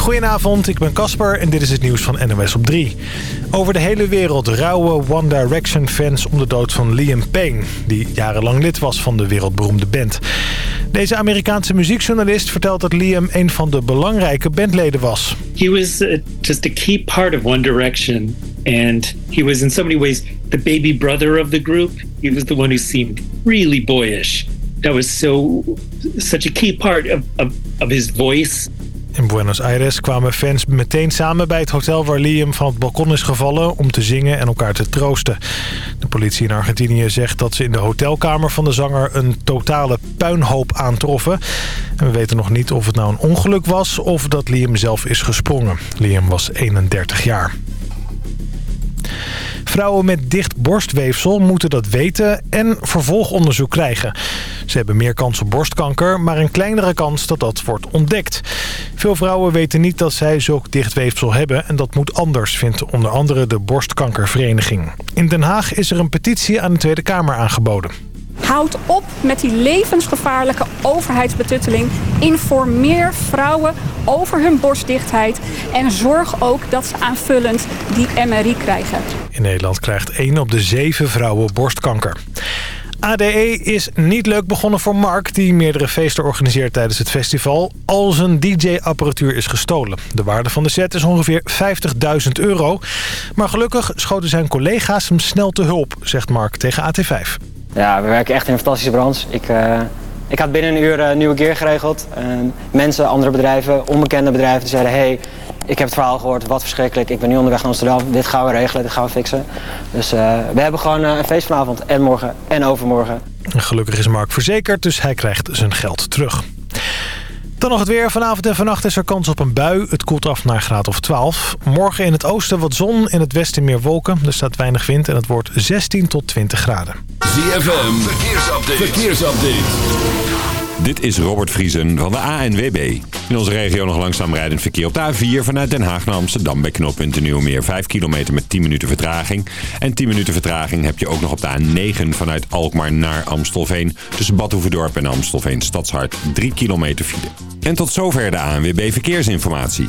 Goedenavond, ik ben Casper en dit is het nieuws van NOS op 3. Over de hele wereld rouwen One Direction fans om de dood van Liam Payne... die jarenlang lid was van de wereldberoemde band. Deze Amerikaanse muziekjournalist vertelt dat Liam een van de belangrijke bandleden was. He was uh, just a key part of One Direction. And he was in so many ways the baby brother of the group. He was the one who seemed really boyish. That was so such a key part of, of, of his voice in Buenos Aires kwamen fans meteen samen bij het hotel waar Liam van het balkon is gevallen... om te zingen en elkaar te troosten. De politie in Argentinië zegt dat ze in de hotelkamer van de zanger... een totale puinhoop aantroffen. En we weten nog niet of het nou een ongeluk was of dat Liam zelf is gesprongen. Liam was 31 jaar. Vrouwen met dicht borstweefsel moeten dat weten en vervolgonderzoek krijgen. Ze hebben meer kans op borstkanker, maar een kleinere kans dat dat wordt ontdekt. Veel vrouwen weten niet dat zij zulk dicht weefsel hebben en dat moet anders, vindt onder andere de Borstkankervereniging. In Den Haag is er een petitie aan de Tweede Kamer aangeboden. Houd op met die levensgevaarlijke overheidsbetutteling. Informeer vrouwen over hun borstdichtheid. En zorg ook dat ze aanvullend die MRI krijgen. In Nederland krijgt 1 op de 7 vrouwen borstkanker. ADE is niet leuk begonnen voor Mark, die meerdere feesten organiseert tijdens het festival. Al zijn DJ-apparatuur is gestolen. De waarde van de set is ongeveer 50.000 euro. Maar gelukkig schoten zijn collega's hem snel te hulp, zegt Mark tegen AT5. Ja, we werken echt in een fantastische branche. Ik, uh, ik had binnen een uur uh, nieuwe keer geregeld. Uh, mensen, andere bedrijven, onbekende bedrijven die zeiden... hey, ik heb het verhaal gehoord, wat verschrikkelijk. Ik ben nu onderweg naar Amsterdam. Dit gaan we regelen, dit gaan we fixen. Dus we hebben gewoon een feest vanavond en morgen en overmorgen. Gelukkig is Mark verzekerd, dus hij krijgt zijn geld terug. Dan nog het weer. Vanavond en vannacht is er kans op een bui. Het koelt af naar graad of 12. Morgen in het oosten wat zon, in het westen meer wolken. Er staat weinig wind en het wordt 16 tot 20 graden. ZFM, verkeersupdate. verkeersupdate. Dit is Robert Vriesen van de ANWB. In onze regio nog langzaam rijdend verkeer op de A4 vanuit Den Haag naar Amsterdam bij knooppunt de Nieuwmeer. 5 kilometer met 10 minuten vertraging. En 10 minuten vertraging heb je ook nog op de A9 vanuit Alkmaar naar Amstelveen. Tussen Badhoevedorp en Amstelveen Stadshart 3 kilometer file. En tot zover de ANWB Verkeersinformatie.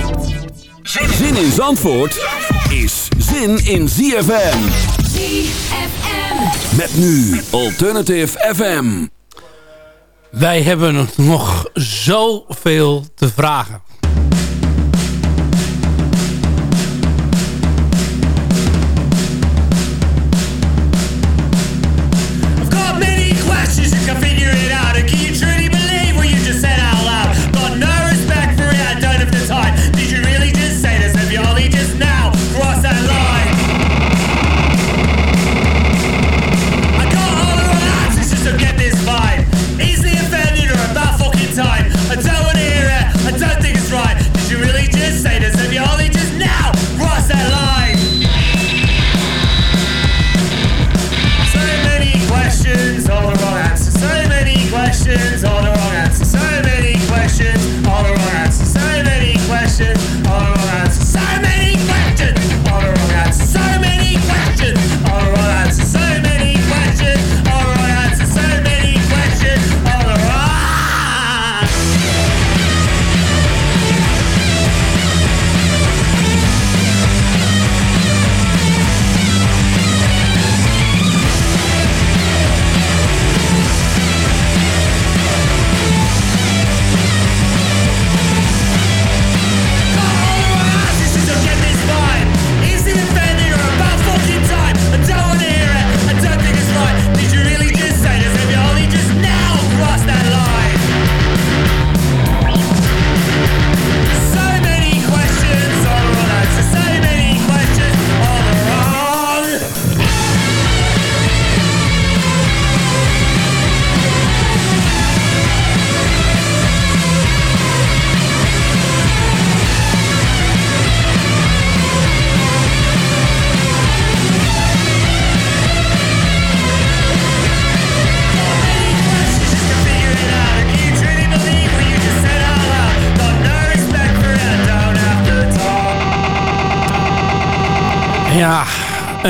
Zin in Zandvoort is zin in ZFM. ZFM. Met nu Alternative FM. Wij hebben nog zoveel te vragen.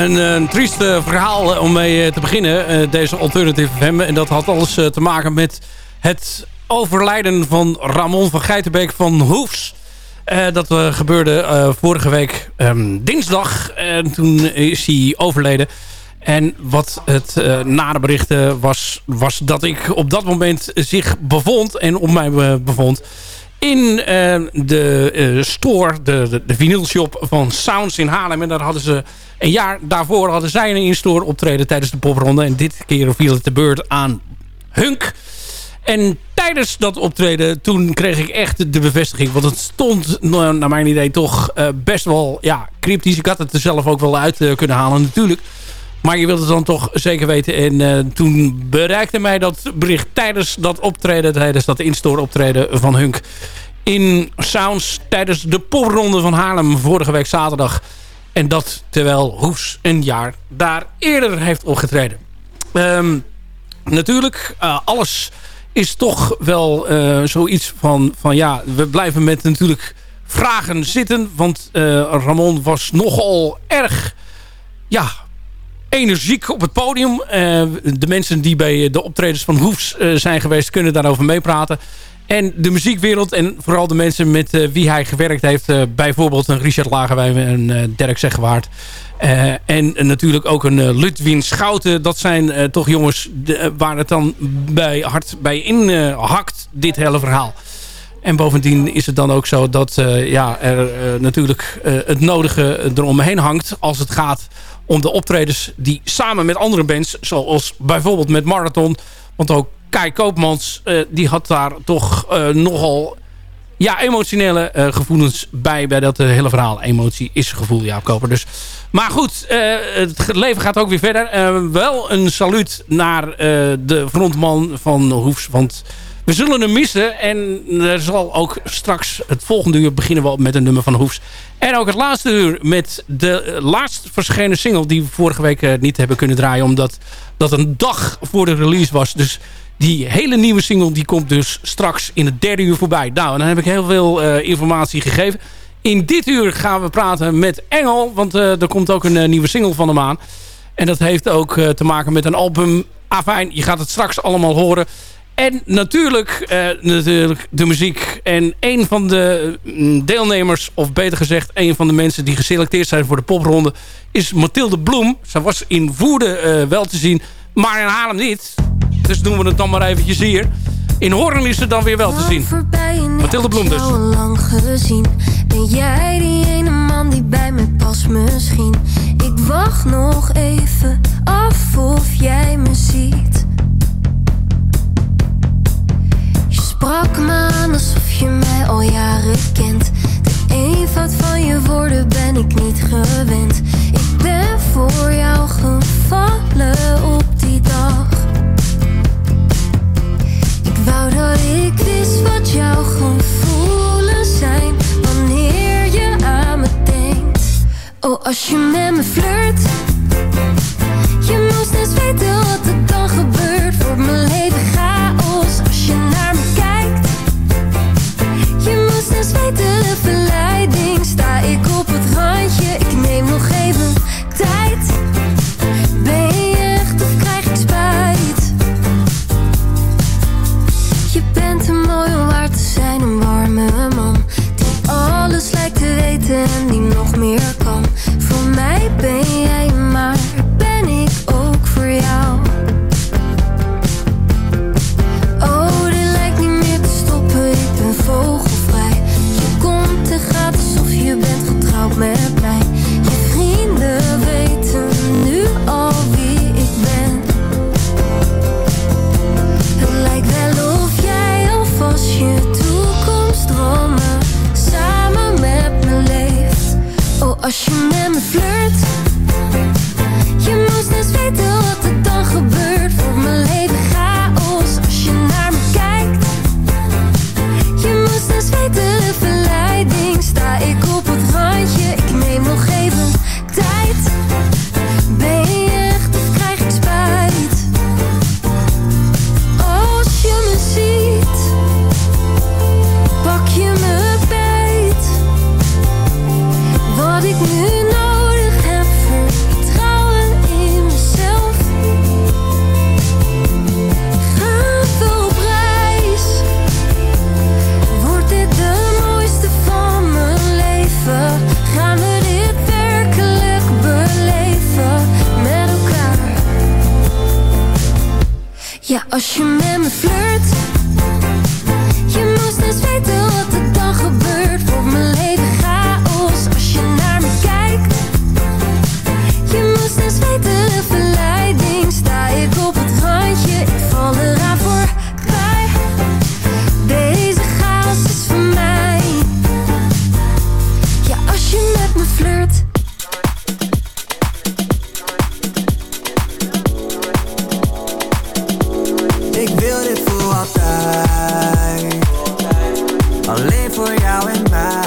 Een, een triest verhaal om mee te beginnen. deze Alternative FM. En dat had alles te maken met het overlijden van Ramon van Geitenbeek van Hoefs. dat gebeurde vorige week um, dinsdag. En toen is hij overleden. En wat het nare berichten was, was dat ik op dat moment zich bevond en op mij bevond in uh, de uh, store, de, de, vinylshop van Sounds in Haarlem. En daar hadden ze een jaar daarvoor hadden zij een in-store optreden tijdens de popronde. En dit keer viel het de beurt aan Hunk. En tijdens dat optreden, toen kreeg ik echt de bevestiging. Want het stond, naar mijn idee, toch uh, best wel ja, cryptisch. Ik had het er zelf ook wel uit kunnen halen natuurlijk. Maar je wilt het dan toch zeker weten. En uh, toen bereikte mij dat bericht tijdens dat optreden, tijdens dat instore optreden van Hunk in Sounds tijdens de popronde van Haarlem vorige week zaterdag. En dat terwijl Hoes een jaar daar eerder heeft opgetreden. Um, natuurlijk, uh, alles is toch wel uh, zoiets van, van ja, we blijven met natuurlijk vragen zitten. Want Ramon was nogal erg ja, energiek op het podium. Uh, de mensen die bij de optredens van Hoefs uh, zijn geweest... kunnen daarover meepraten. En de muziekwereld en vooral de mensen met uh, wie hij gewerkt heeft... bijvoorbeeld een Richard Lagerwijn en Dirk Zeggewaard... en natuurlijk ook een Ludwin Schouten. Dat zijn toch jongens waar het dan bij hard bij inhakt, dit hele verhaal. En bovendien is het dan ook zo dat ja, er natuurlijk het nodige eromheen hangt... als het gaat om de optredens die samen met andere bands... zoals bijvoorbeeld met Marathon... want ook Kai Koopmans, uh, die had daar toch uh, nogal ja, emotionele uh, gevoelens bij... bij dat hele verhaal. Emotie is gevoel, Jaap Koper. Dus. Maar goed, het leven gaat ook weer verder. wel een saluut naar de frontman van Hoefs... want we zullen hem missen. En er zal ook straks het volgende uur beginnen we met een nummer van Hoefs. En ook het laatste uur met de laatst verschenen single... die we vorige week eh, niet hebben kunnen draaien... omdat dat een dag voor de release was. Dus die hele nieuwe single die komt dus straks in het derde uur voorbij. Nou, dan heb ik heel veel uh, informatie gegeven. In dit uur gaan we praten met Engel. Want uh, er komt ook een nieuwe single van hem aan. En dat heeft ook te maken met een album. Afijn, je gaat het straks allemaal horen. En natuurlijk, uh, natuurlijk de muziek. En een van de mm, deelnemers, of beter gezegd... een van de mensen die geselecteerd zijn voor de popronde... is Mathilde Bloem. Ze was in Woerden uh, wel te zien, maar in Haarlem niet. Dus doen we het dan maar eventjes hier. In Hoorn is ze dan weer wel te zien. Mathilde Bloem dus. lang gezien. Ben jij die ene man die bij me past misschien? Ik wacht nog even af of jij me ziet. Sprak me aan alsof je mij al jaren kent. De eenvoud van je woorden ben ik niet gewend. Ik ben voor jou gevallen op die dag. Ik wou dat ik wist wat jouw gevoelens zijn wanneer je aan me denkt. Oh, als je met me flirt, je moest eens weten wat er dan gebeurt. Voor mijn leven chaos als je naar me kijkt. Buiten de verleiding sta ik op het randje. Ik neem nog even tijd. Ben je echt of krijg ik spijt? Je bent te mooi om zijn, een warme man. Die alles lijkt te weten en die nog meer kan. Alleen voor jou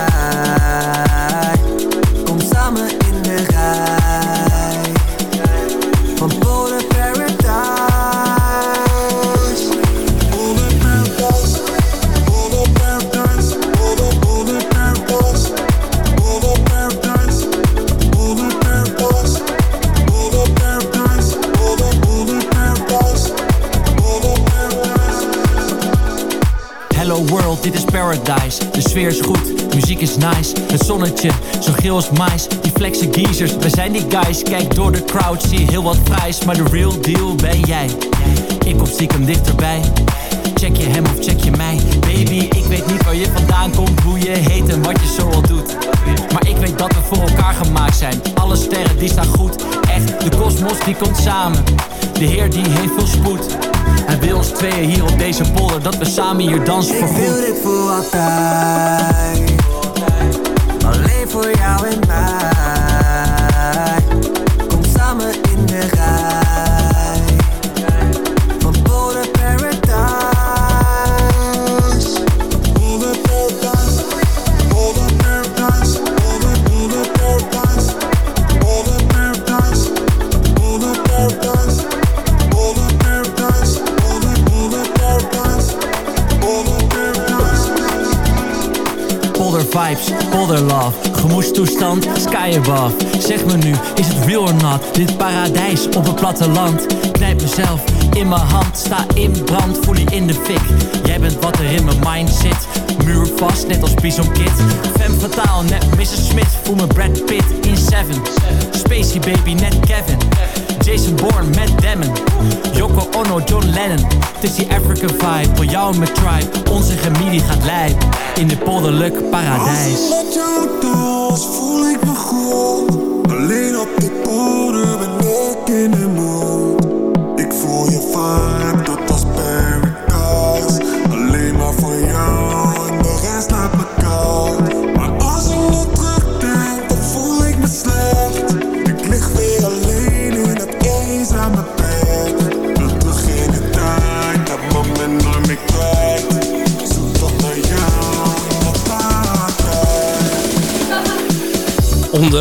als mais. Die flexe geezers, wij zijn die guys. Kijk door de crowd, zie heel wat prijs. Maar de real deal ben jij. Ik kom stiekem dichterbij. Check je hem of check je mij? Baby, ik weet niet waar je vandaan komt, hoe je heet en wat je zo al doet. Maar ik weet dat we voor elkaar gemaakt zijn. Alle sterren die staan goed. Echt, de kosmos die komt samen. De Heer die heeft veel spoed. Hij wil ons tweeën hier op deze polder, dat we samen hier dansen voor Ik wil goed. dit voor altijd. Voor jou en mij. Kom samen in de rij. Van Polar Paradise. Polar Paradise. Polar Paradise. Polar Paradise. Polar Paradise. Polar Paradise. Polar Paradise. Polar Paradise. Polar Paradise. Polder vibes, polder love, gemoedstoestand, sky above. Zeg me nu, is het real or not? Dit paradijs op het platteland. Knijp mezelf in mijn hand, sta in brand, voel je in de fik. Jij bent wat er in mijn mind zit. Muur vast, net als Bison Kid. Femme fataal, net Mrs. Smith. Voel me Brad Pitt in Seven. Spacey baby, net Kevin. Jason Bourne met Demon. Yoko Ono, John Lennon. Het is die African vibe, voor jou mijn tribe. Onze chemie die gaat lijp in dit polderlijk paradijs. Als ik met jou dans, voel ik me goed. Alleen op die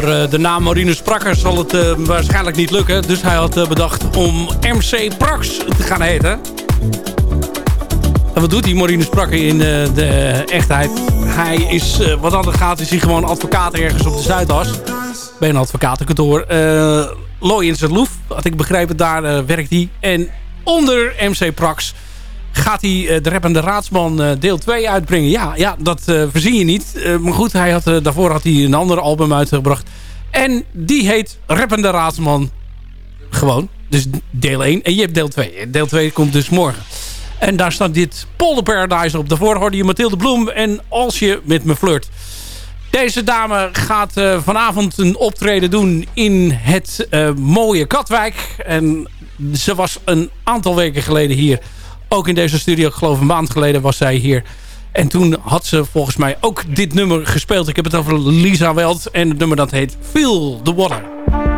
Eh, de naam Marinus Prakker zal het eh, waarschijnlijk niet lukken. Dus hij had eh, bedacht om MC Prax te gaan heten. En wat doet die Marinus Prakker in de echtheid? Hij is, wat dat gaat, is hij gewoon advocaat ergens op de Zuidas. Bij een advocatenkantoor. Uh, Looi in zijn loef, had ik begrepen, daar werkt hij. En onder MC Prax gaat hij eh, de rappende raadsman eh, deel 2 uitbrengen. Ja, ja dat eh, verzin je niet. Maar goed, hij had, daarvoor had hij een ander album uitgebracht. En die heet Rappende Raadsman gewoon. Dus deel 1. En je hebt deel 2. Deel 2 komt dus morgen. En daar staat dit Polder Paradise op. Daarvoor hoorde je Mathilde Bloem en Als je met me flirt. Deze dame gaat vanavond een optreden doen in het mooie Katwijk. En ze was een aantal weken geleden hier. Ook in deze studio, ik geloof een maand geleden was zij hier. En toen had ze volgens mij ook dit nummer gespeeld. Ik heb het over Lisa Weld. En het nummer dat heet Feel the Water.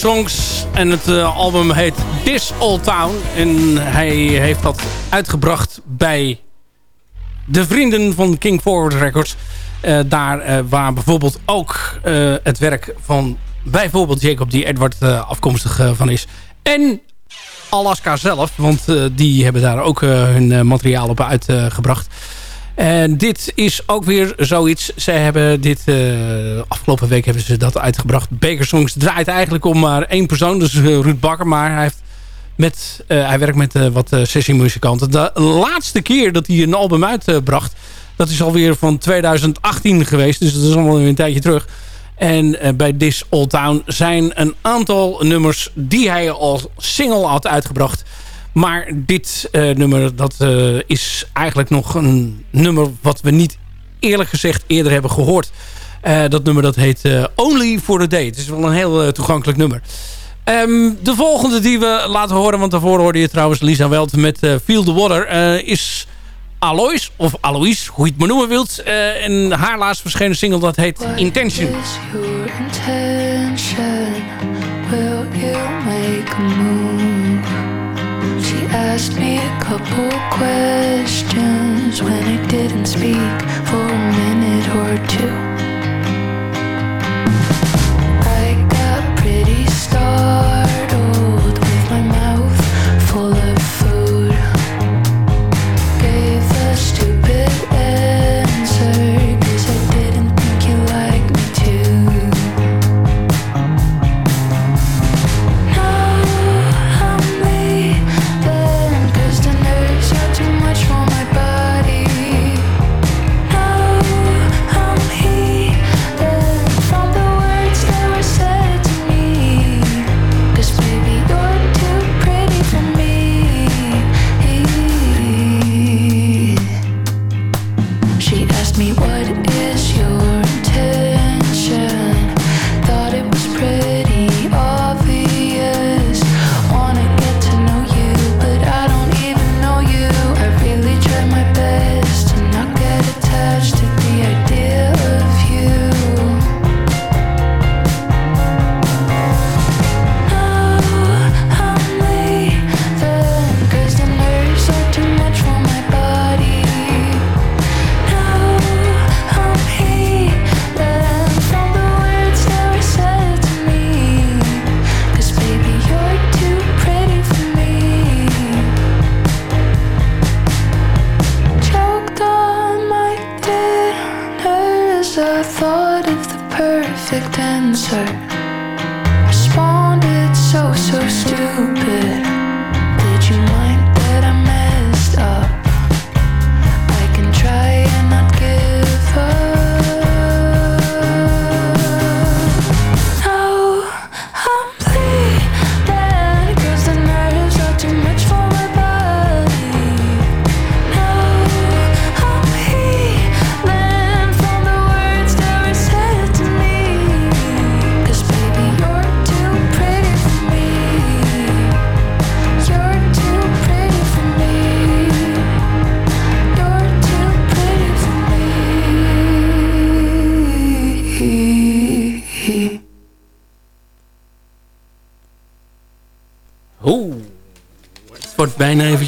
Songs. En het eh, album heet This Old Town. En hij heeft dat uitgebracht bij de vrienden van King Forward Records. Eh, daar eh, waar bijvoorbeeld ook het werk van bijvoorbeeld Jacob D. Edward afkomstig van is. En Alaska zelf, want die hebben daar ook hun materiaal op uitgebracht. En dit is ook weer zoiets. Zij hebben dit... eh, afgelopen week hebben ze dat uitgebracht. Baker Songs draait eigenlijk om maar één persoon. Dus Ruud Bakker. Maar hij, heeft met, eh, hij werkt met wat sessiemuzikanten. De laatste keer dat hij een album uitbracht... dat is alweer van 2018 geweest. Dus dat is allemaal weer een tijdje terug. En bij This Old Town zijn een aantal nummers... die hij als single had uitgebracht... Maar dit eh, nummer, dat eh, is eigenlijk nog een nummer wat we niet eerlijk gezegd eerder hebben gehoord. Eh, dat nummer dat heet Only for the Day. Het is wel een heel toegankelijk nummer. Ehm, de volgende die we laten horen, want daarvoor hoorde je trouwens Lisa Welt met Feel the Water, is Alois, of Alois, hoe je het maar noemen wilt. En haar laatst verschenen single dat heet Intention. What is your intention? Will you make a move? Asked me a couple questions when I didn't speak for a minute or two. I got pretty startled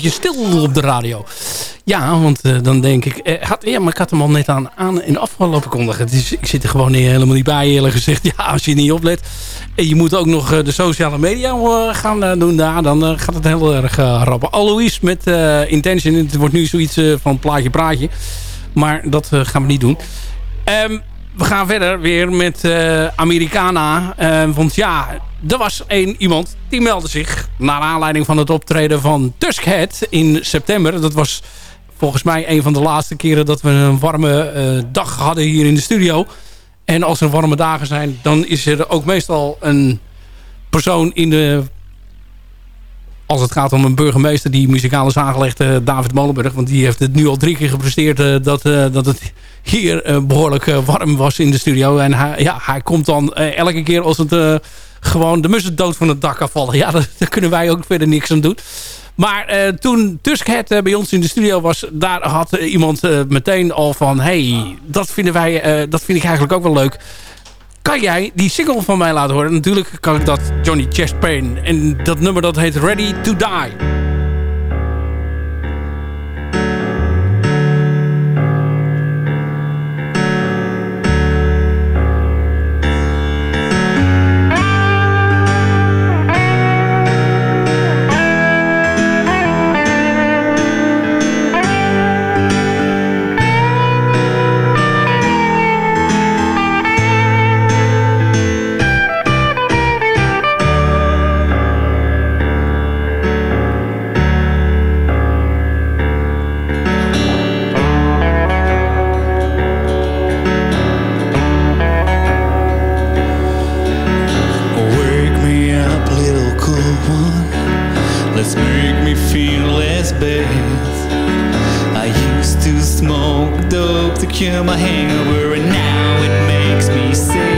eventjes stil op de radio. Ja, want eh, dan denk ik... eh, had, ja, maar ik had hem al net aan, aan en afgelopen kondigen. Ik zit er gewoon niet- helemaal niet bij, eerlijk gezegd. Ja, als je niet oplet. En je moet ook nog eh, de sociale media gaan doen daar. Dan gaat het heel erg rappen. Alois met Intention. Het wordt nu zoiets van plaatje praatje. Maar dat gaan we niet doen. Ehm, we gaan verder weer met eh, Americana. Eh, want ja, er was één iemand die meldde zich... naar aanleiding van het optreden van Tuskhead in september. Dat was volgens mij een van de laatste keren... dat we een warme eh, dag hadden hier in de studio. En als er warme dagen zijn... dan is er ook meestal een persoon in de... als het gaat om een burgemeester... die muzikaal is aangelegd, eh, David Molenburg. Want die heeft het nu al drie keer gepresteerd... eh, dat, eh, dat het hier eh, behoorlijk eh, warm was in de studio. En hij, ja, hij komt dan elke keer als het gewoon de mussen dood van het dak afvallen. Ja, daar, kunnen wij ook verder niks aan doen. Maar toen Tuskhead eh, bij ons in de studio was... daar had iemand meteen al van... hey, dat, vinden wij, dat vind ik eigenlijk ook wel leuk. Kan jij die single van mij laten horen? Natuurlijk kan ik dat Johnny Chest Pain. En dat nummer dat heet Ready to Die. Dope to cure my hangover, and now it makes me sad.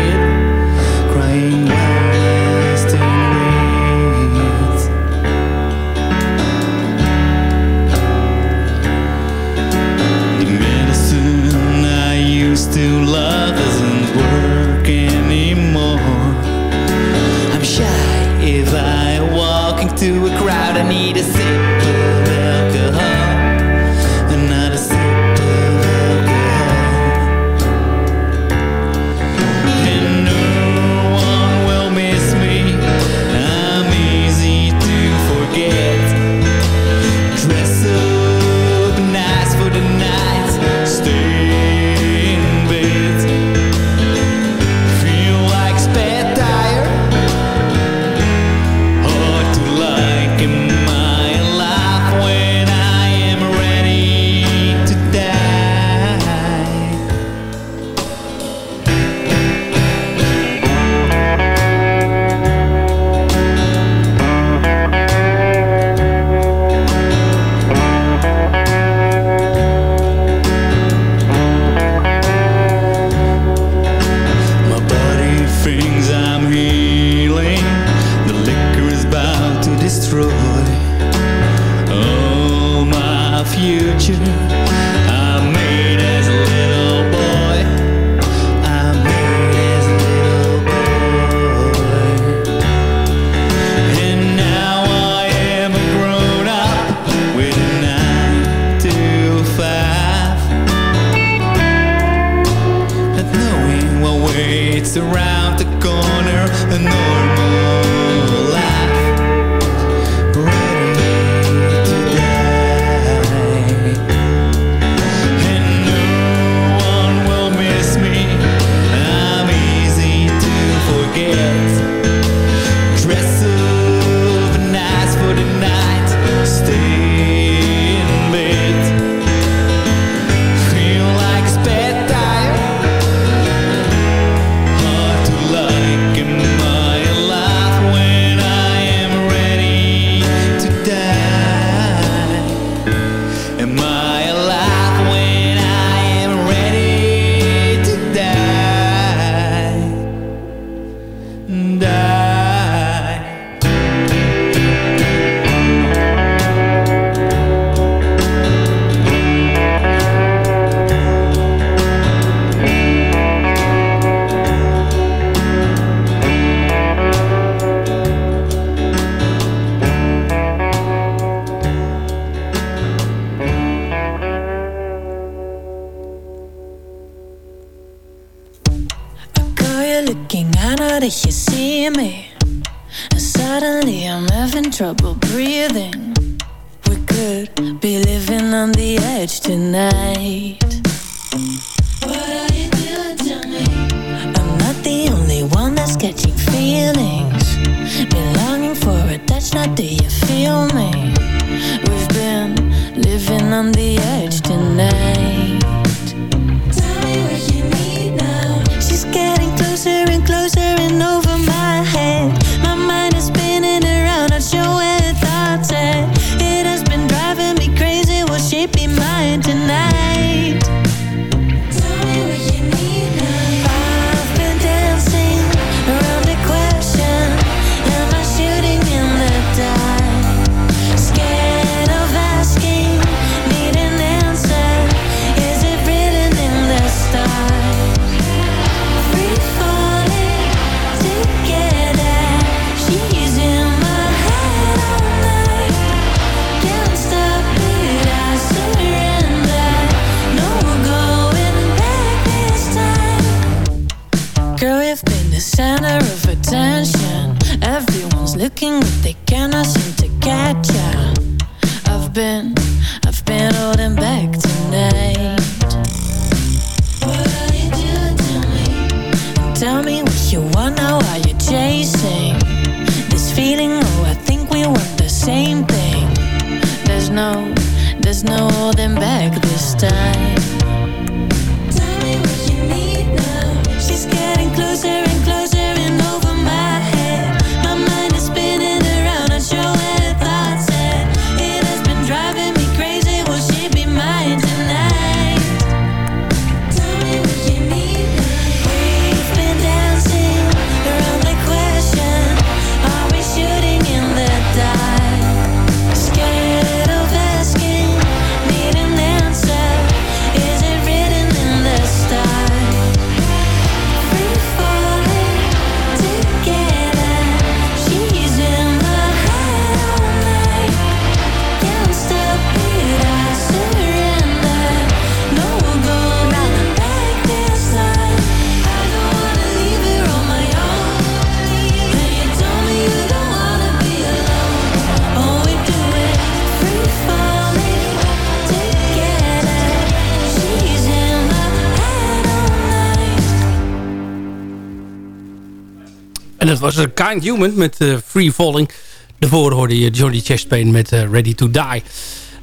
dat was een Kind Human met eh, Free Falling. Daarvoor hoorde je Johnny Chestpain met eh, Ready to Die.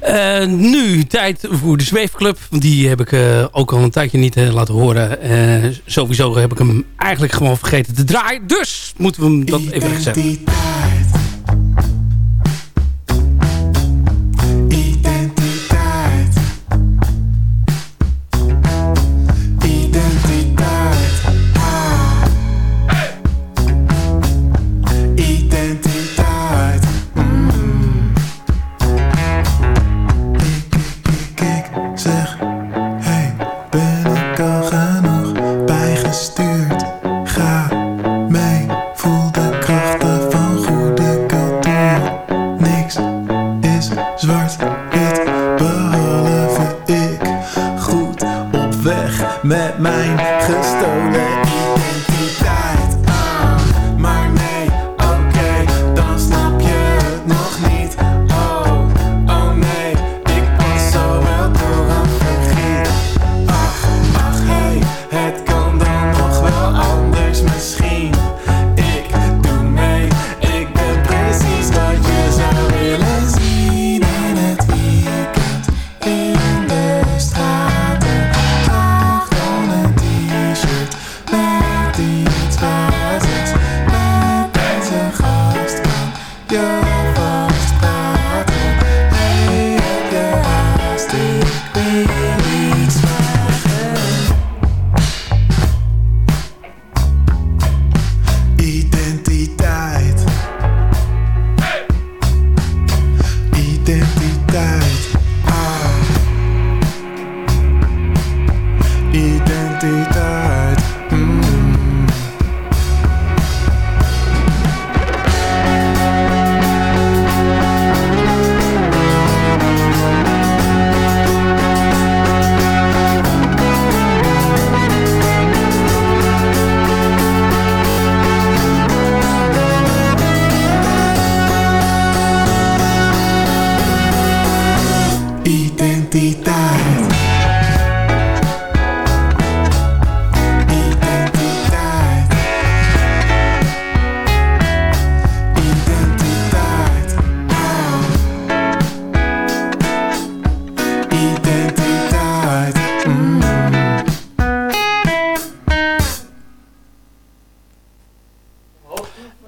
Eh, nu tijd voor de Zweefclub. Die heb ik ook al een tijdje niet laten horen. sowieso heb ik hem eigenlijk gewoon vergeten te draaien. Dus moeten we hem dat even gezegd.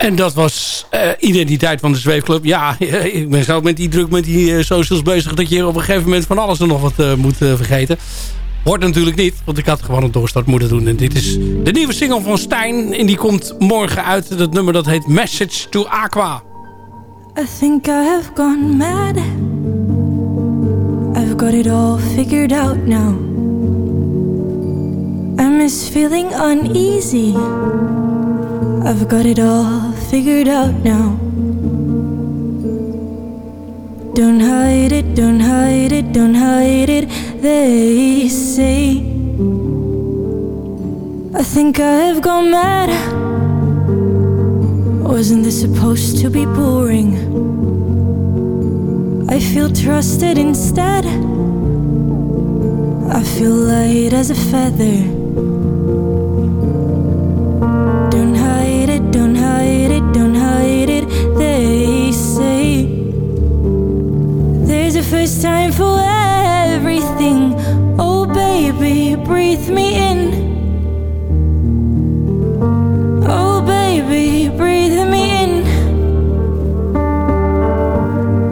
En dat was eh, identiteit van de zweefclub. Ja, ik ben zo met die druk met die eh, socials bezig... dat je op een gegeven moment van alles en nog wat eh, moet vergeten. Hoort natuurlijk niet, want ik had gewoon een doorstart moeten doen. En dit is de nieuwe single van Stijn. En die komt morgen uit. Dat nummer dat heet Message to Aqua. I think I have gone mad. I've got it all figured out now. I miss feeling uneasy. I've got it all figured out now. Don't hide it, don't hide it, don't hide it, they say. I think I have gone mad. Wasn't this supposed to be boring? I feel trusted instead. I feel light as a feather. Don't hide it, don't hide it, they say. There's a first time for everything. Oh, baby, breathe me in. Oh, baby, breathe me in.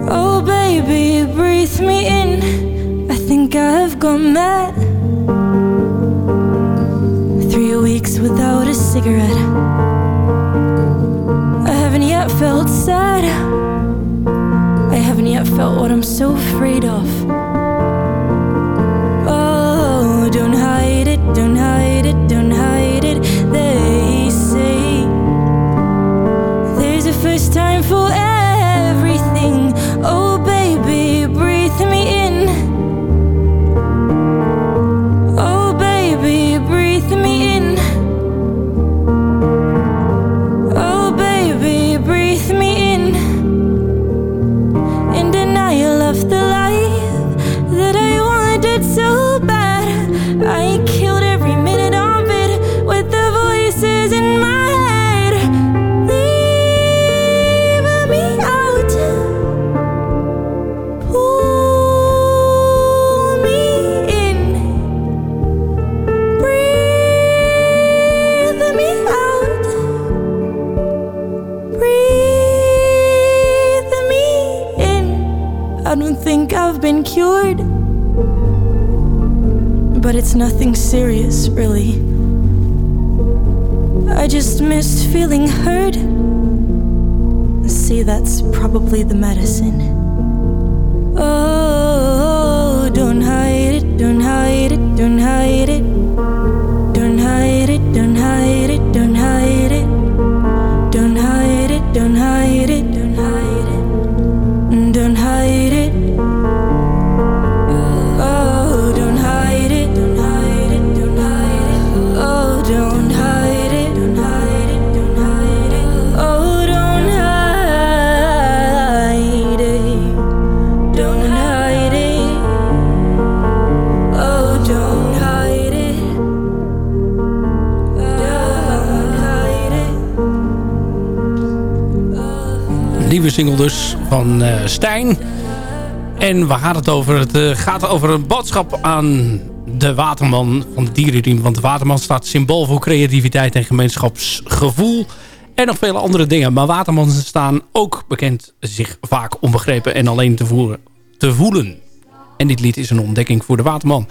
Oh, baby, breathe me in. I think I have gone mad. Three weeks without a cigarette. Yet felt sad. I haven't yet felt what I'm so afraid of. Oh, don't hide it, don't hide it, don't hide it. They been cured. But it's nothing serious, really. I just missed feeling heard. See, that's probably the medicine. Oh, don't hide it, don't hide it, don't hide it. Single dus van eh, Stijn. En waar gaat het over? Het eh, gaat over een boodschap aan de Waterman van de dierenriem. Want de Waterman staat symbool voor creativiteit en gemeenschapsgevoel. En nog vele andere dingen. Maar Watermannen staan ook bekend zich vaak onbegrepen en alleen te, te voelen. En dit lied is een ontdekking voor de Waterman.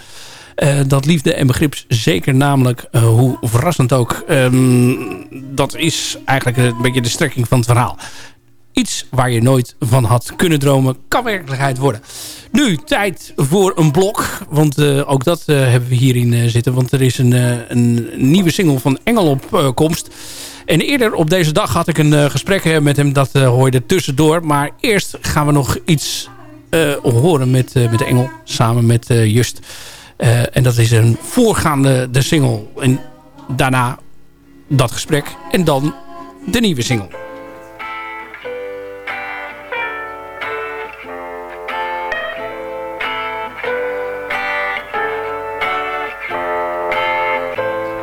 Eh, dat liefde en begrip zeker namelijk, hoe verrassend ook... ehm, dat is eigenlijk een beetje de strekking van het verhaal. Iets waar je nooit van had kunnen dromen, kan werkelijkheid worden. Nu, tijd voor een blok. Want eh, ook dat eh, hebben we hierin eh, zitten. Want er is een, een nieuwe single van Engel op komst. En eerder op deze dag had ik een gesprek met hem. Dat hoorde tussendoor. Maar eerst gaan we nog iets horen met, met Engel. Samen met Just. En dat is een voorgaande de single. En daarna dat gesprek. En dan de nieuwe single.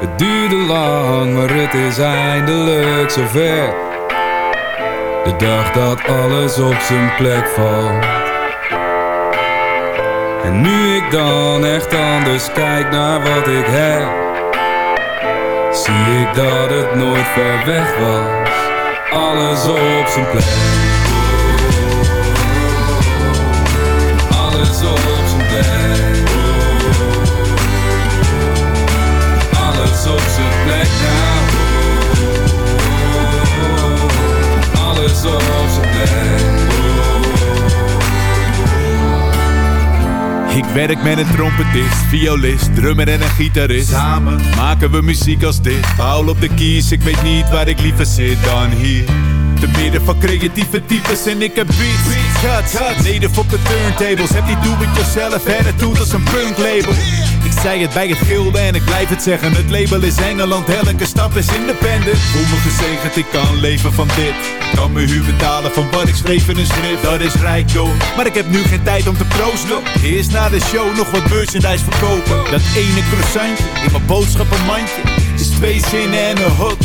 Het duurde lang, maar het is eindelijk zover. De dag dat alles op zijn plek valt. En nu ik dan echt anders kijk naar wat ik heb, zie ik dat het nooit ver weg was. alles op zijn plek. Alles op zijn plek. Werk met een trompetist, violist, drummer en een gitarist. Samen maken we muziek als dit. Paul op de keys, ik weet niet waar ik liever zit dan hier. Te midden van creatieve types en ik heb beats, cuts, cuts. Native op de turntables, heb die do-it-yourself attitude als een punk label. Ik zei het bij het gilde en ik blijf het zeggen. Het label is Engeland, elke stap is independent. Voel me gezegend, ik kan leven van dit. Kan mijn huur betalen van wat ik schreef in een schrift. Dat is rijkdom, maar ik heb nu geen tijd om te proosten. Eerst na de show nog wat merchandise verkopen. Dat ene croissantje in mijn boodschappenmandje. Is twee zinnen en een hook.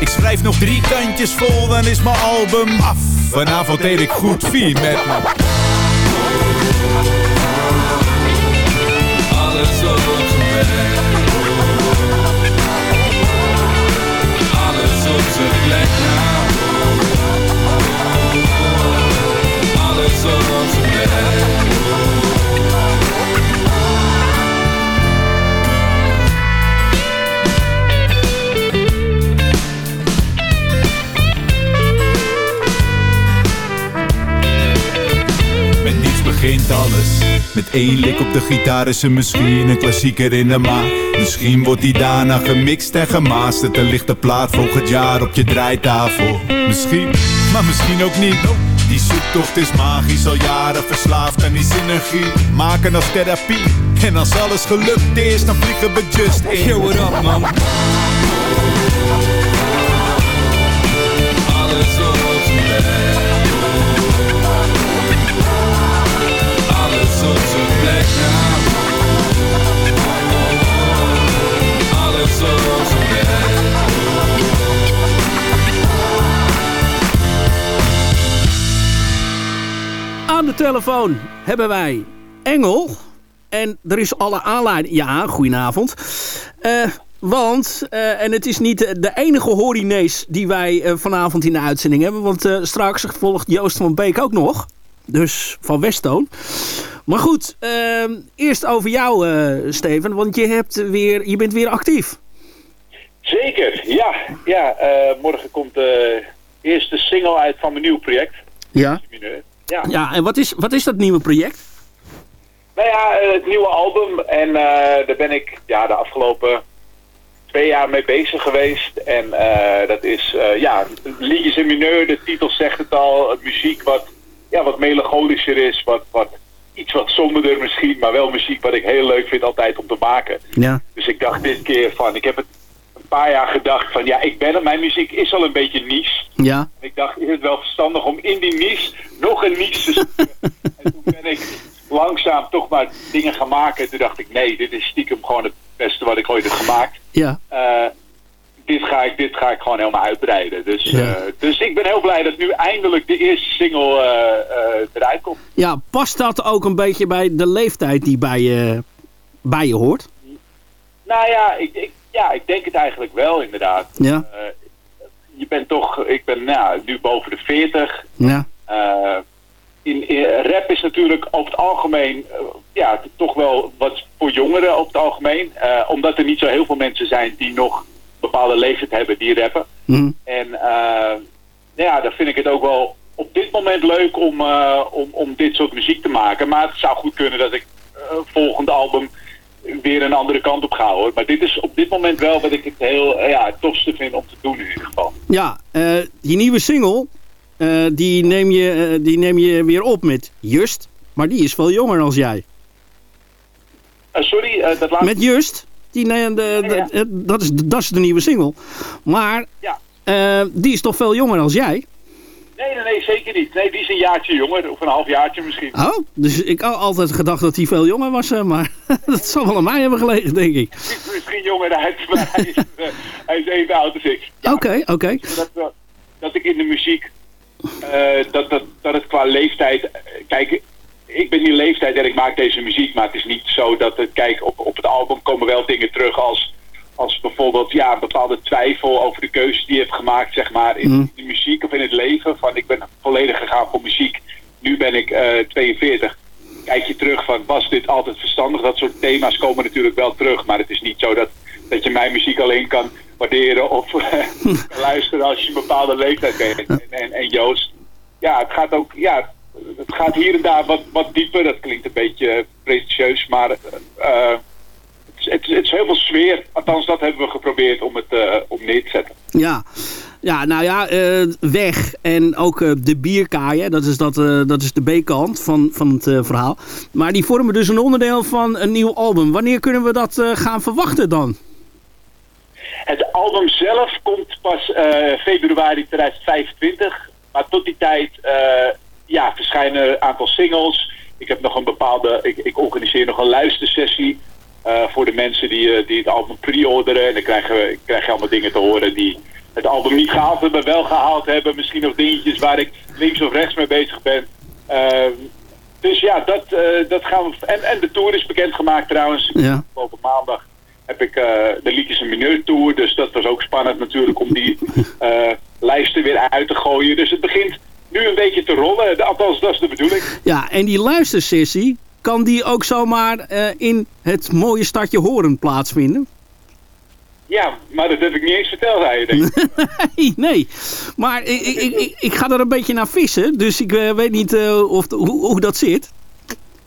Ik schrijf nog drie kantjes vol, dan is mijn album af. Vanavond eet ik goed vier met me. Alles op zijn plek. Alles op zijn plek nou. Met één lik op de gitaar is er misschien een klassieker in de maag. Misschien wordt die daarna gemixt en gemasterd. En ligt de plaat volgend jaar op je draaitafel. Misschien, maar misschien ook niet. Die zoektocht is magisch, al jaren verslaafd aan die synergie. Maken als therapie. En als alles gelukt is, dan vliegen we just in. Yo, what up, man? Alles op telefoon hebben wij Engel. En er is alle aanleiding... Ja, goedenavond. Eh, want, eh, en het is niet de- de enige horinees die wij eh, vanavond in de uitzending hebben. Want straks volgt Joost van Beek ook nog. Dus van Westtoon. Maar goed, ehm, eerst over jou, eh, Steven. Want je, hebt weer, je bent weer actief. Zeker, ja. ja eh, morgen komt de eerste single uit van mijn nieuw project. Ja. Ja. Ja, en wat is, wat is dat nieuwe project? Nou ja, eh, het nieuwe album. En daar ben ik ja, de afgelopen twee jaar mee bezig geweest. En dat is, ja, liedjes in mineur. De titel zegt het al. Muziek wat, ja, wat melancholischer is. Wat, wat, iets wat somberder misschien. Maar wel muziek wat ik heel leuk vind altijd om te maken. Ja. Dus ik dacht dit keer van, ik heb het een paar jaar gedacht van, ja, ik ben het, mijn muziek is al een beetje niche. Ja. En ik dacht, is het wel verstandig om in die niche nog een niche te en toen ben ik langzaam toch maar dingen gaan maken. En toen dacht ik, nee, dit is stiekem gewoon het beste wat ik ooit heb gemaakt. Ja. Eh, dit, ga ik, dit ga ik gewoon helemaal uitbreiden. Dus, Ja. eh, dus ik ben heel blij dat nu eindelijk de eerste single eh, eh, eruit komt. Ja, past dat ook een beetje bij de leeftijd die bij je, bij je hoort? Nou ja ik, ik, ja, ik denk het eigenlijk wel inderdaad. Ja. Je bent toch, ik ben nou, nu boven de 40. Ja. In, in- rap is natuurlijk over het algemeen ja, toch wel wat voor jongeren over het algemeen. Omdat er niet zo heel veel mensen zijn die nog bepaalde leeftijd hebben die rappen. Mhm. En nou ja, dan vind ik het ook wel op dit moment leuk om, eh, om, om dit soort muziek te maken. Maar het zou goed kunnen dat ik eh, volgende album weer een andere kant op ga hoor. Maar dit is op dit moment wel wat ik het heel ja, het tofste vind om te doen in ieder geval. Ja, eh, die nieuwe single, die, neem je, die neem je weer op met Just. Maar die is veel jonger als jij. Sorry, dat laatste... Met Just, die, ne- de, de- eh, dat, is, dat is de nieuwe single. Maar Ja. eh, die is toch veel jonger als jij? Nee, nee, nee, zeker niet. Nee, die is een jaartje jonger, of een half jaartje misschien. Oh, dus ik had altijd gedacht dat hij veel jonger was. eh, Maar dat zal wel aan mij hebben gelegen, denk ik. Misschien jonger uit, maar hij is, eh, hij is even oud als ik. Oké, oké. Dat, dat ik in de muziek, dat, dat, dat het qua leeftijd... Kijk, ik ben die leeftijd en ik maak deze muziek, maar het is niet zo dat het... Kijk, op, op het album komen wel dingen terug als als bijvoorbeeld ja, een bepaalde twijfel over de keuze die je hebt gemaakt, zeg maar, in Mm. de muziek of in het leven. Van ik ben volledig gegaan voor muziek. Nu ben ik eh 42. Kijk je terug van was dit altijd verstandig? Dat soort thema's komen natuurlijk wel terug. Maar het is niet zo dat, dat je mijn muziek alleen kan waarderen of luisteren als je een bepaalde leeftijd bent. En, en, en Joost, ja, het gaat ook, ja, gaat hier en daar wat, wat dieper. Dat klinkt een beetje pretentieus, maar eh, het, is- het, is- het is heel veel sfeer. Althans, dat hebben we geprobeerd om het eh, om neer te zetten. Ja. Ja, nou ja, eh, weg en ook eh, de bierkaaien, dat is, dat, eh, dat is de B-kant van, van het eh, verhaal. Maar die vormen dus een onderdeel van een nieuw album. Wanneer kunnen we dat eh, gaan verwachten dan? Het album zelf komt pas eh, februari 2025. Maar tot die tijd eh, ja, verschijnen een aantal singles. Ik heb nog een bepaalde. Ik, ik organiseer nog een luistersessie. eh, voor de mensen die, eh, die het album pre-orderen. En dan krijgen we, krijg je allemaal dingen te horen die het album niet gehaald hebben, wel gehaald hebben. Misschien nog dingetjes waar ik links of rechts mee bezig ben. Ehm, dus ja, dat, eh, dat gaan we. En, en de tour is bekendgemaakt trouwens. Ja. Afgelopen maandag heb ik de Liedjes en Mineur Tour. Dus dat was ook spannend natuurlijk om die lijsten weer uit te gooien. Dus het begint nu een beetje te rollen. Althans, dat is de bedoeling. Ja, en die luistersessie, kan die ook zomaar eh, in het mooie stadje Horen plaatsvinden? Ja, maar dat heb ik niet eens verteld aan je, denk ik. nee, nee. Maar ik, ik, ik, ik ga er een beetje naar vissen, dus ik eh, weet niet eh, of, hoe, hoe dat zit.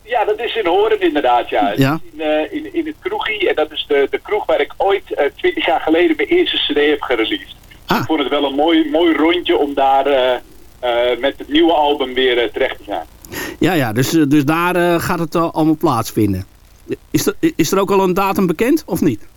Ja, dat is in Horen inderdaad, ja. Ja. In, eh, in, in het kroegie. En dat is de, de kroeg waar ik ooit eh, twintig jaar geleden mijn eerste cd heb gereleased. Ah. Ik vond het wel een mooi, mooi rondje om daar eh, eh, met het nieuwe album weer eh, terecht te zijn. Ja, ja, dus, eh, dus daar eh, gaat het al allemaal plaatsvinden. Is er, is er ook al een datum bekend, of niet?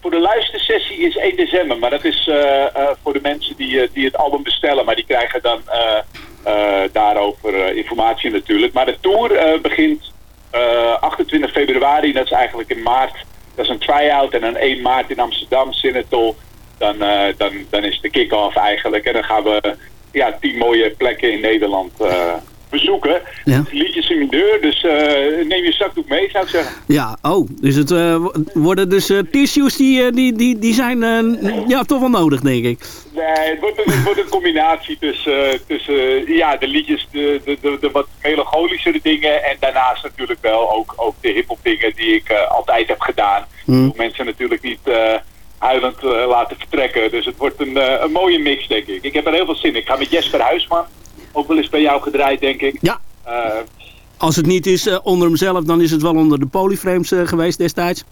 Voor de luistersessie is 1 december, maar dat is eh, eh, voor de mensen die, eh, die het album bestellen. Maar die krijgen dan eh, eh, daarover eh, informatie natuurlijk. Maar de tour eh, begint eh, 28 februari, dat is eigenlijk in maart. Dat is een try-out en dan 1 maart in Amsterdam, Sinatol. Dan, eh, dan, dan is de kick-off eigenlijk. En dan gaan we ja, tien mooie plekken in Nederland eh, bezoeken. Ja. Liedjes in mijn deur, dus eh, neem je zakdoek mee zou ik zeggen. Ja, oh, dus het eh, wo- worden dus eh, tissues die, die, die, die zijn ja, toch wel nodig, denk ik. Nee, het wordt een, het wordt een combinatie tussen, tussen ja, de liedjes, de, de, de, de wat melancholischere dingen en daarnaast natuurlijk wel ook, ook de hiphop dingen die ik altijd heb gedaan. Mm. Mensen natuurlijk niet huilend eh, laten vertrekken. Dus het wordt een, eh, een mooie mix, denk ik. Ik heb er heel veel zin in. Ik ga met Jesper Huisman, ook wel eens bij jou gedraaid, denk ik. Ja. Eh, Als het niet is onder hemzelf, dan is het wel onder de polyframes geweest destijds.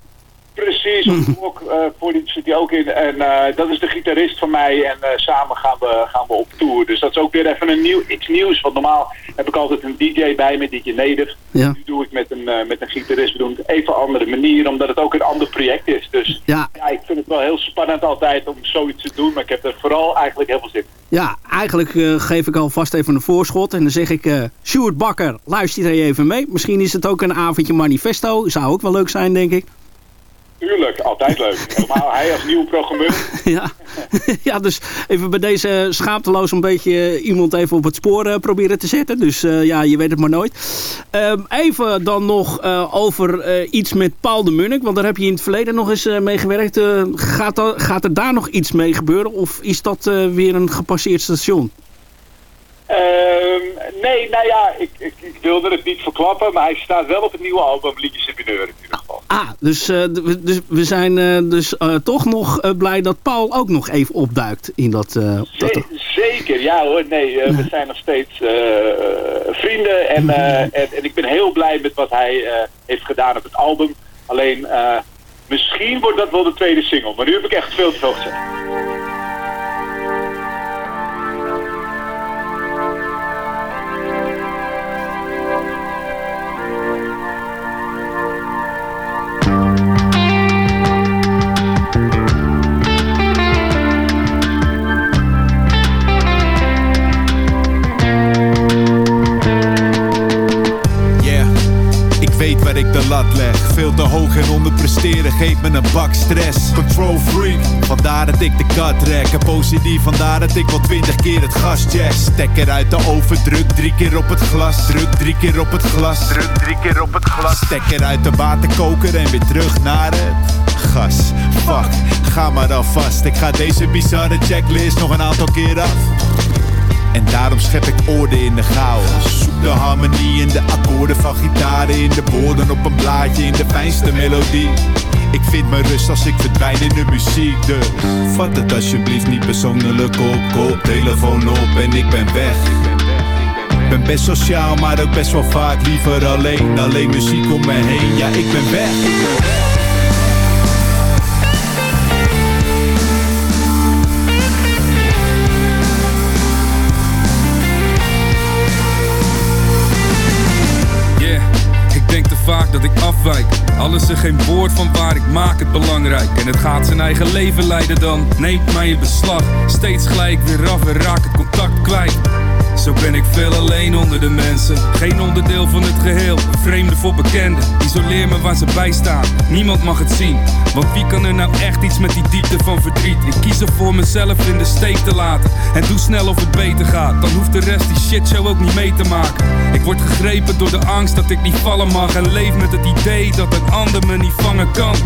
Precies, Rock, eh die zit hij ook in. En eh, dat is de gitarist van mij. En eh, samen gaan we, gaan we op tour. Dus dat is ook weer even een nieuw, iets nieuws. Want normaal heb ik altijd een DJ bij me, DJ Native. Ja. Nu doe ik met een, met een gitarist. We doen het even een andere manier, omdat het ook een ander project is. Dus Ja. ik vind het wel heel spannend altijd om zoiets te doen. Maar ik heb er vooral eigenlijk heel veel zin in. Ja, eigenlijk geef ik alvast even een voorschot. En dan zeg ik, eh Sjoerd Bakker, luister er even mee. Misschien is het ook een avondje manifesto. Zou ook wel leuk zijn, denk ik. Tuurlijk, altijd leuk. Helemaal hij als nieuwe programmeur. ja. ja, dus even bij deze schaamteloos een beetje eh, iemand even op het spoor eh, proberen te zetten. Dus eh, ja, je weet het maar nooit. Ehm, even dan nog over iets met Paul de Munnik. Want daar heb je in het verleden nog eens mee gewerkt. Gaat, er, gaat er daar nog iets mee gebeuren? Of is dat weer een gepasseerd station? Ehm, nee, nou ja, ik, ik, ik wilde het niet verklappen, maar hij staat wel op het nieuwe album Liedjes Mineur in ieder geval. Ah, dus, eh, dus we zijn eh, dus eh, toch nog blij dat Paul ook nog even opduikt in dat... dat Zeker, ja hoor. Nee, we zijn nog steeds vrienden en, en, en ik ben heel blij met wat hij heeft gedaan op het album. Alleen, misschien wordt dat wel de tweede single, maar nu heb ik echt veel te veel gezegd. Veel te hoog en onderpresteren geeft me een bak stress. Control freak, vandaar dat ik de kat rek. Heb OCD, vandaar dat ik wel twintig keer het gas check. Stekker uit de oven, druk drie keer op het glas. Druk drie keer op het glas. Druk drie keer op het glas. Stekker uit de waterkoker en weer terug naar het gas. Fuck, ga maar alvast. Ik ga deze bizarre checklist nog een aantal keer af. En daarom schep ik orde in de chaos. Zoek de harmonie in de akkoorden van gitaren. In de woorden op een blaadje, in de fijnste melodie. Ik vind mijn rust als ik verdwijn in de muziek. Dus vat het alsjeblieft niet persoonlijk op. Kop, telefoon op en ik ben weg. Ben best sociaal, maar ook best wel vaak liever alleen. Alleen muziek om me heen, ja ik ben weg. Dat ik afwijk. Alles er geen woord van waar ik maak het belangrijk. En het gaat zijn eigen leven leiden dan. Neemt mij in beslag. Steeds glij ik weer af en raak het contact kwijt. Zo ben ik veel alleen de mensen. Geen onderdeel van het geheel, een vreemde voor bekenden. Isoleer me waar ze bij staan, niemand mag het zien. Want wie kan er nou echt iets met die diepte van verdriet? Ik kies ervoor mezelf in de steek te laten. En doe snel of het beter gaat, dan hoeft de rest die shitshow ook niet mee te maken. Ik word gegrepen door de angst dat ik niet vallen mag. En leef met het idee dat een ander me niet vangen kan.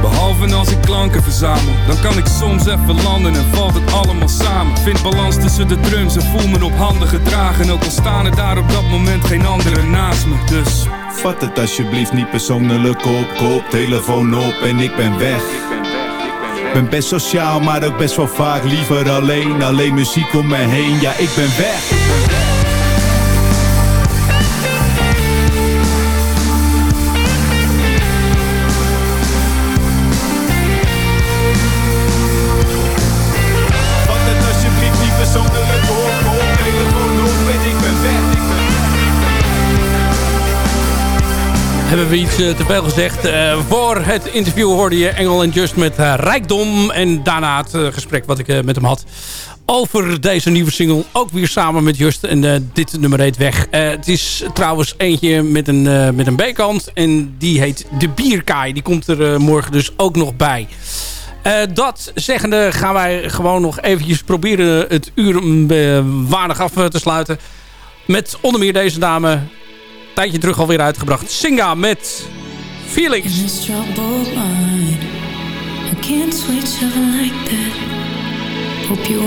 Behalve als ik klanken verzamel Dan kan ik soms even landen en valt het allemaal samen Vind balans tussen de drums en voel me op handen gedragen Ook al staan er daar op dat moment geen anderen naast me Dus Vat het alsjeblieft niet persoonlijk op. Kop, telefoon op en ik ben weg. Ben best sociaal, maar ook best wel vaak liever alleen. Alleen muziek om me heen, ja ik ben weg. Hebben we iets eh, te veel gezegd. Eh, voor het interview hoorde je Engel en Just met eh, Rijkdom. En daarna het gesprek wat ik met hem had over deze nieuwe single. Ook weer samen met Just. En dit nummer heet Weg. Het is trouwens eentje met een, met een B-kant. En die heet De Bierkaai. Die komt er morgen dus ook nog bij. Eh, dat zeggende gaan wij gewoon nog eventjes proberen het uur waardig af te sluiten. Met onder meer deze dame. Tijdje terug alweer uitgebracht. Singa met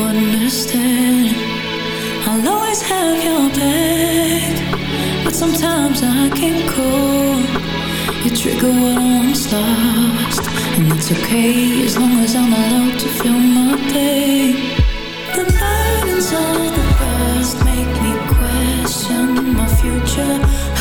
understand. I'll always have your back, but sometimes I can't cope. You trigger what I once lost, and that's okay as long as I'm allowed to feel my pain. The burdens of the past make me question my future.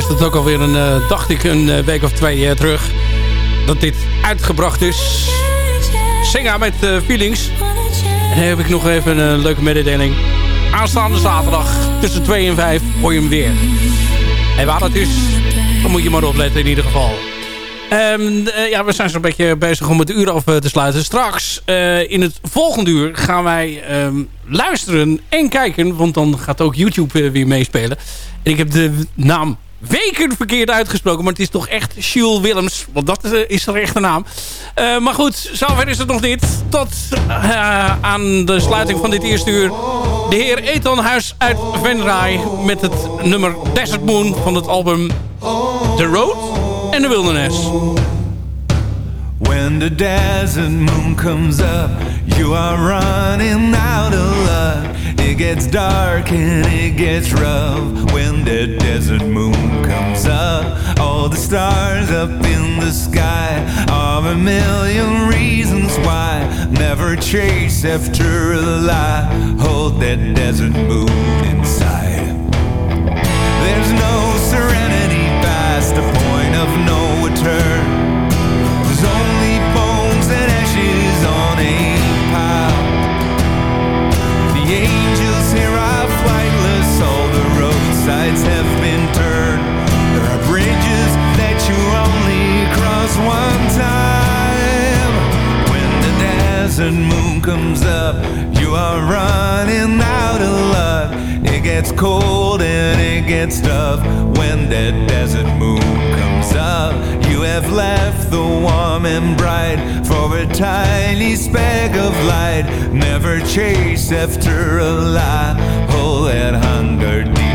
is dat ook alweer een, eh, dacht ik, een eh, week of twee eh, terug. Dat dit uitgebracht is. Singa met Feelings. En dan heb ik nog even een leuke mededeling. Aanstaande zaterdag tussen 2 en 5 hoor je hem weer. En waar dat is, dan moet je maar opletten in ieder geval. Ehm, eh, ja, we zijn zo'n beetje bezig om het uur af te sluiten. Straks in het volgende uur gaan wij ehm, luisteren en kijken. Want dan gaat ook YouTube weer meespelen. En ik heb de naam weken verkeerd uitgesproken. Maar het is toch echt Jules Willems. Want dat eh, is de echte naam. Eh, maar goed, zover is het nog niet. Tot eh, aan de sluiting van dit eerste uur. De heer Ethan Huis uit Venray. Met het nummer Desert Moon van het album The Road and the Wilderness. When the desert moon comes up, you are running out of luck. It gets dark and it gets rough when the desert moon comes up. All the stars up in the sky are a million reasons why. Never chase after a lie. Hold that desert moon inside. There's no serenity past the point of no return. There's roadsides have been turned. There are bridges that you only cross one time. When the desert moon comes up, you are running out of luck. It gets cold and it gets tough when that desert moon comes up. You have left the warm and bright for a tiny speck of light. Never chase after a lie. Hold that hunger deep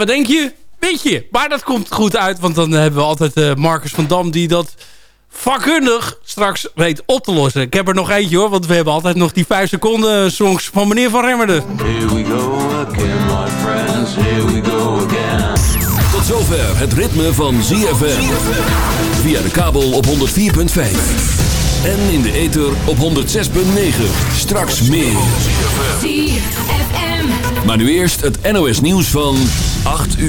wat denk je? Weet je. Maar dat komt goed uit. Want dan hebben we altijd eh, Marcus van Dam die dat vakkundig straks weet op te lossen. Ik heb er nog eentje hoor. Want we hebben altijd nog die 5 seconden songs van meneer Van Remmerde. Here we go again, my friends. Here we go again. Tot zover het ritme van ZFM. Via de kabel op 104.5. En in de ether op 106.9. Straks meer. Maar nu eerst het NOS nieuws van 8 uur.